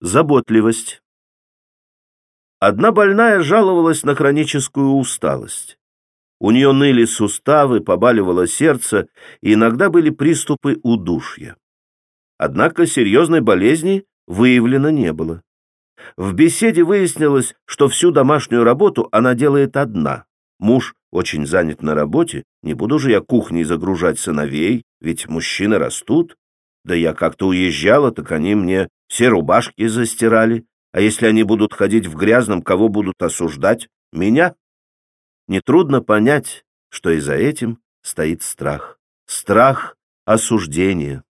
Заботливость. Одна больная жаловалась на хроническую усталость. У нее ныли суставы, побаливало сердце, и иногда были приступы удушья. Однако серьезной болезни выявлено не было. В беседе выяснилось, что всю домашнюю работу она делает одна. Муж очень занят на работе, не буду же я кухней загружать сыновей, ведь мужчины растут. Да я как-то уезжала, так они мне все рубашки застирали. А если они будут ходить в грязном, кого будут осуждать? Меня? Нетрудно понять, что и за этим стоит страх. Страх осуждения.